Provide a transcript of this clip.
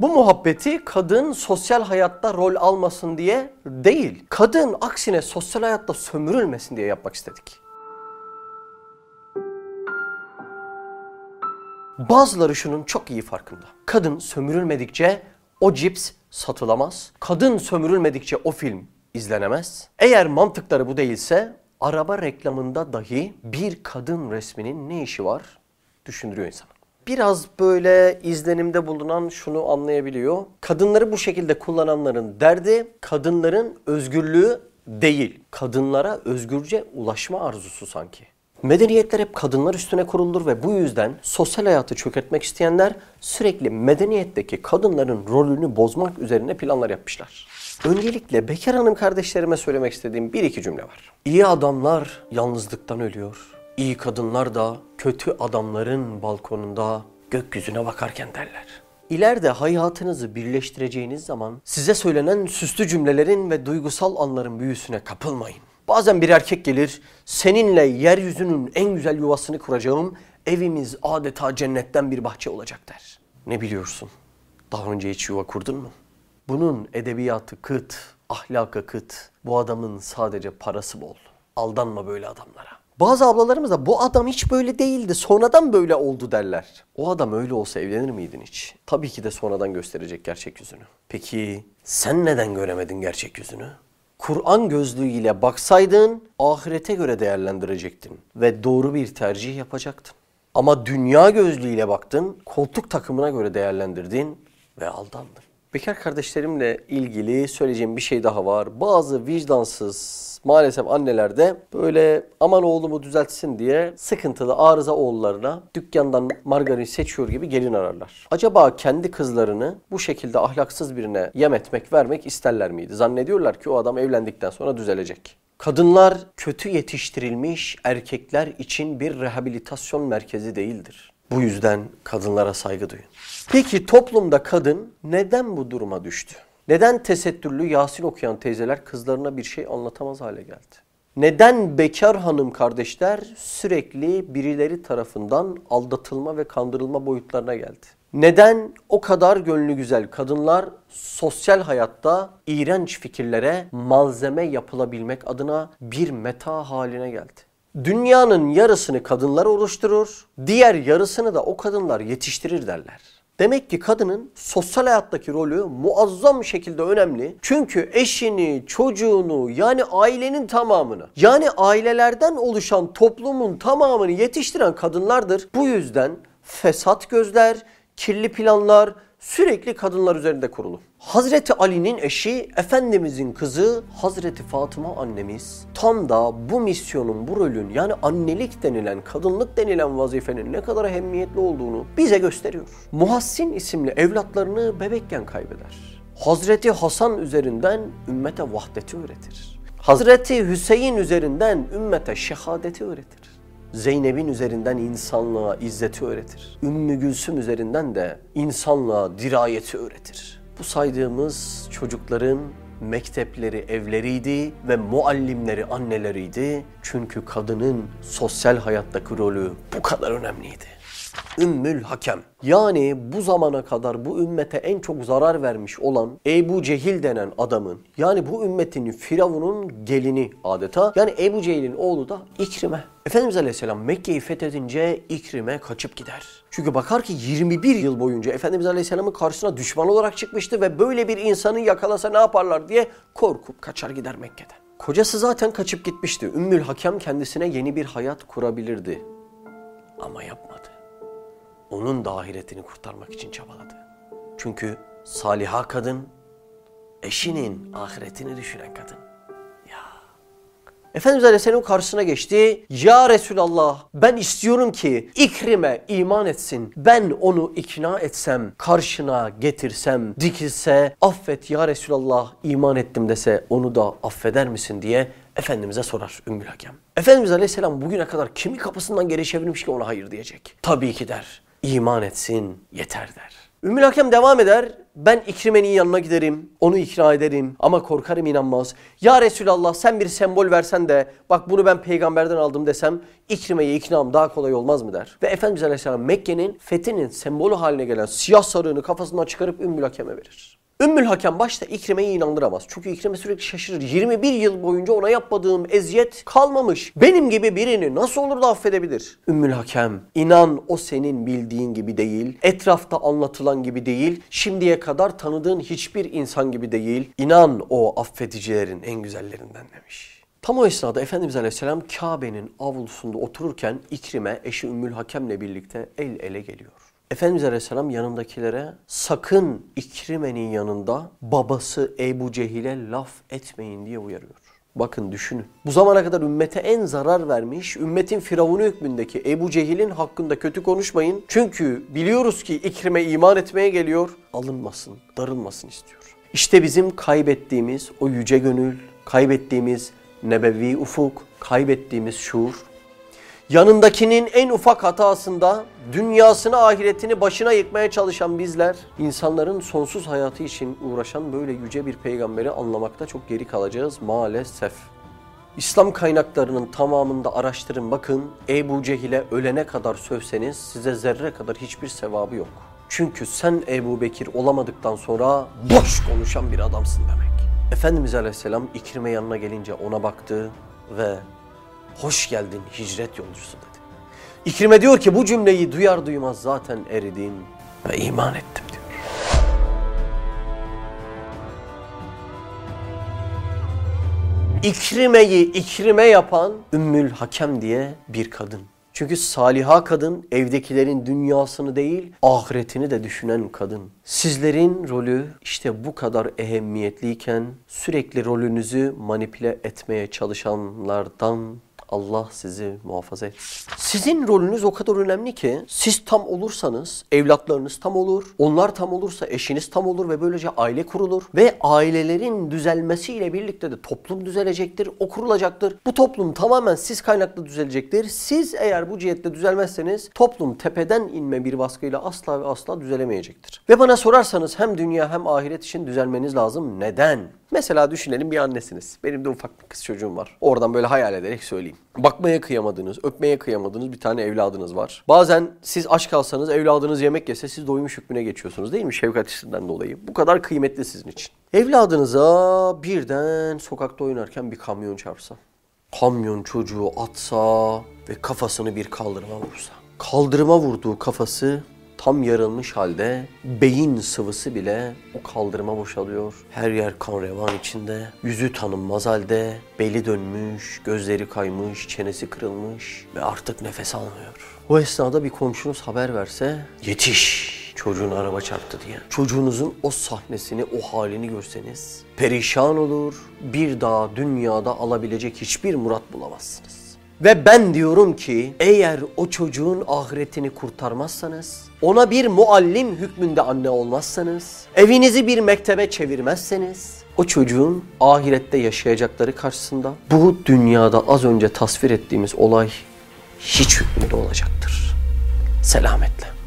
Bu muhabbeti kadın sosyal hayatta rol almasın diye değil. Kadın aksine sosyal hayatta sömürülmesin diye yapmak istedik. Bazıları şunun çok iyi farkında. Kadın sömürülmedikçe o cips satılamaz. Kadın sömürülmedikçe o film izlenemez. Eğer mantıkları bu değilse araba reklamında dahi bir kadın resminin ne işi var düşündürüyor insanı. Biraz böyle izlenimde bulunan şunu anlayabiliyor. Kadınları bu şekilde kullananların derdi kadınların özgürlüğü değil. Kadınlara özgürce ulaşma arzusu sanki. Medeniyetler hep kadınlar üstüne kurulur ve bu yüzden sosyal hayatı çökertmek isteyenler sürekli medeniyetteki kadınların rolünü bozmak üzerine planlar yapmışlar. Öncelikle bekar hanım kardeşlerime söylemek istediğim bir iki cümle var. İyi adamlar yalnızlıktan ölüyor. İyi kadınlar da kötü adamların balkonunda gökyüzüne bakarken derler. İleride hayatınızı birleştireceğiniz zaman size söylenen süslü cümlelerin ve duygusal anların büyüsüne kapılmayın. Bazen bir erkek gelir, seninle yeryüzünün en güzel yuvasını kuracağım, evimiz adeta cennetten bir bahçe olacak der. Ne biliyorsun? Daha önce hiç yuva kurdun mu? Bunun edebiyatı kıt, ahlakı kıt. Bu adamın sadece parası bol. Aldanma böyle adamlara. Bazı ablalarımız da bu adam hiç böyle değildi, sonradan böyle oldu derler. O adam öyle olsa evlenir miydin hiç? Tabii ki de sonradan gösterecek gerçek yüzünü. Peki sen neden göremedin gerçek yüzünü? Kur'an gözlüğüyle baksaydın ahirete göre değerlendirecektin ve doğru bir tercih yapacaktın. Ama dünya gözlüğüyle baktın, koltuk takımına göre değerlendirdin ve aldandın. Bekar kardeşlerimle ilgili söyleyeceğim bir şey daha var. Bazı vicdansız maalesef anneler de böyle aman oğlumu düzeltsin diye sıkıntılı arıza oğullarına dükkandan margarin seçiyor gibi gelin ararlar. Acaba kendi kızlarını bu şekilde ahlaksız birine yem etmek vermek isterler miydi? Zannediyorlar ki o adam evlendikten sonra düzelecek. Kadınlar kötü yetiştirilmiş erkekler için bir rehabilitasyon merkezi değildir. Bu yüzden kadınlara saygı duyun. Peki toplumda kadın neden bu duruma düştü? Neden tesettürlü Yasin okuyan teyzeler kızlarına bir şey anlatamaz hale geldi? Neden bekar hanım kardeşler sürekli birileri tarafından aldatılma ve kandırılma boyutlarına geldi? Neden o kadar gönlü güzel kadınlar sosyal hayatta iğrenç fikirlere malzeme yapılabilmek adına bir meta haline geldi? Dünyanın yarısını kadınlar oluşturur, diğer yarısını da o kadınlar yetiştirir derler. Demek ki kadının sosyal hayattaki rolü muazzam şekilde önemli. Çünkü eşini, çocuğunu yani ailenin tamamını yani ailelerden oluşan toplumun tamamını yetiştiren kadınlardır. Bu yüzden fesat gözler, kirli planlar, sürekli kadınlar üzerinde kurulu. Hazreti Ali'nin eşi, Efendimizin kızı Hazreti Fatıma annemiz tam da bu misyonun, bu rolün yani annelik denilen, kadınlık denilen vazifenin ne kadar ehemmiyetli olduğunu bize gösteriyor. Muhassin isimli evlatlarını bebekken kaybeder. Hazreti Hasan üzerinden ümmete vahdeti öğretir. Hazreti Hüseyin üzerinden ümmete şehadeti öğretir. Zeynep'in üzerinden insanlığa izzeti öğretir. Ümmü Gülsüm üzerinden de insanlığa dirayeti öğretir. Bu saydığımız çocukların mektepleri evleriydi ve muallimleri anneleriydi. Çünkü kadının sosyal hayattaki rolü bu kadar önemliydi. Ümmül Hakem. Yani bu zamana kadar bu ümmete en çok zarar vermiş olan Ebu Cehil denen adamın yani bu ümmetin Firavun'un gelini adeta yani Ebu Cehil'in oğlu da İkrime. Efendimiz Aleyhisselam Mekke'yi fethedince İkrime kaçıp gider. Çünkü bakar ki 21 yıl boyunca Efendimiz Aleyhisselam'ın karşısına düşman olarak çıkmıştı ve böyle bir insanı yakalasa ne yaparlar diye korkup kaçar gider Mekke'den. Kocası zaten kaçıp gitmişti. Ümmül Hakem kendisine yeni bir hayat kurabilirdi. Ama yapmadı onun da ahiretini kurtarmak için çabaladı. Çünkü saliha kadın eşinin ahiretini düşünen kadın. Ya. Efendimiz Aleyhisselam karşısına geçti. Ya Resulallah ben istiyorum ki İkrime iman etsin. Ben onu ikna etsem, karşına getirsem, dikilse affet ya Resulallah iman ettim dese onu da affeder misin diye Efendimiz'e sorar Ümmül Hakem. Efendimiz Aleyhisselam bugüne kadar kimi kapısından geri çevirmiş ki ona hayır diyecek. Tabii ki der iman etsin yeter der. Ümmül Hakem devam eder. Ben İkrime'nin yanına giderim, onu ikna ederim ama korkarım inanmaz. Ya Resulallah sen bir sembol versen de bak bunu ben peygamberden aldım desem İkrime'yi iknam daha kolay olmaz mı der. Ve Efendimiz Aleyhisselam Mekke'nin fethinin sembolü haline gelen siyah sarığını kafasından çıkarıp Ümmül Hakem'e verir. Ümmül Hakem başta İkrime'yi inandıramaz. Çünkü İkrime sürekli şaşırır. 21 yıl boyunca ona yapmadığım eziyet kalmamış. Benim gibi birini nasıl olur da affedebilir? Ümmül Hakem inan o senin bildiğin gibi değil. Etrafta anlatılan gibi değil. Şimdiye kadar tanıdığın hiçbir insan gibi değil. İnan o affedicilerin en güzellerinden demiş. Tam o esnada Efendimiz Aleyhisselam Kabe'nin avlusunda otururken İkrime eşi Ümmül Hakem'le birlikte el ele geliyor. Efendimiz Aleyhisselam yanındakilere sakın İkrime'nin yanında babası Ebu Cehil'e laf etmeyin diye uyarıyor. Bakın düşünün. Bu zamana kadar ümmete en zarar vermiş, ümmetin firavunu hükmündeki Ebu Cehil'in hakkında kötü konuşmayın. Çünkü biliyoruz ki İkrime iman etmeye geliyor. Alınmasın, darılmasın istiyor. İşte bizim kaybettiğimiz o yüce gönül, kaybettiğimiz nebevi ufuk, kaybettiğimiz şuur yanındakinin en ufak hatasında dünyasını ahiretini başına yıkmaya çalışan bizler insanların sonsuz hayatı için uğraşan böyle yüce bir peygamberi anlamakta çok geri kalacağız maalesef. İslam kaynaklarının tamamında araştırın bakın Ebu Cehil'e ölene kadar sövseniz size zerre kadar hiçbir sevabı yok. Çünkü sen Ebu Bekir olamadıktan sonra boş konuşan bir adamsın demek. Efendimiz Aleyhisselam İkrime yanına gelince ona baktı ve hoş geldin hicret yolcusu dedi. İkrime diyor ki bu cümleyi duyar duymaz zaten eridim ve iman ettim diyor. İkrime'yi ikrime yapan Ümmül Hakem diye bir kadın. Çünkü saliha kadın evdekilerin dünyasını değil ahiretini de düşünen kadın. Sizlerin rolü işte bu kadar ehemmiyetliyken sürekli rolünüzü manipüle etmeye çalışanlardan Allah sizi muhafaza etsin. Sizin rolünüz o kadar önemli ki siz tam olursanız evlatlarınız tam olur. Onlar tam olursa eşiniz tam olur ve böylece aile kurulur. Ve ailelerin düzelmesiyle birlikte de toplum düzelecektir. O kurulacaktır. Bu toplum tamamen siz kaynaklı düzelecektir. Siz eğer bu cihette düzelmezseniz toplum tepeden inme bir baskıyla asla ve asla düzelemeyecektir. Ve bana sorarsanız hem dünya hem ahiret için düzelmeniz lazım. Neden? Mesela düşünelim bir annesiniz. Benim de ufak bir kız çocuğum var. Oradan böyle hayal ederek söyleyeyim. Bakmaya kıyamadığınız, öpmeye kıyamadığınız bir tane evladınız var. Bazen siz aç kalsanız evladınız yemek yese siz doymuş hükmüne geçiyorsunuz değil mi? Şefkat hissinden dolayı. Bu kadar kıymetli sizin için. Evladınıza birden sokakta oynarken bir kamyon çarpsa. Kamyon çocuğu atsa ve kafasını bir kaldırıma vursa. Kaldırıma vurduğu kafası tam yarılmış halde beyin sıvısı bile o kaldırıma boşalıyor. Her yer kan revan içinde. Yüzü tanınmaz halde. Beli dönmüş, gözleri kaymış, çenesi kırılmış ve artık nefes almıyor. O esnada bir komşunuz haber verse yetiş çocuğun araba çarptı diye. Çocuğunuzun o sahnesini, o halini görseniz perişan olur. Bir daha dünyada alabilecek hiçbir murat bulamazsınız. Ve ben diyorum ki eğer o çocuğun ahiretini kurtarmazsanız, ona bir muallim hükmünde anne olmazsanız, evinizi bir mektebe çevirmezseniz, o çocuğun ahirette yaşayacakları karşısında bu dünyada az önce tasvir ettiğimiz olay hiç hükmünde olacaktır. Selametle.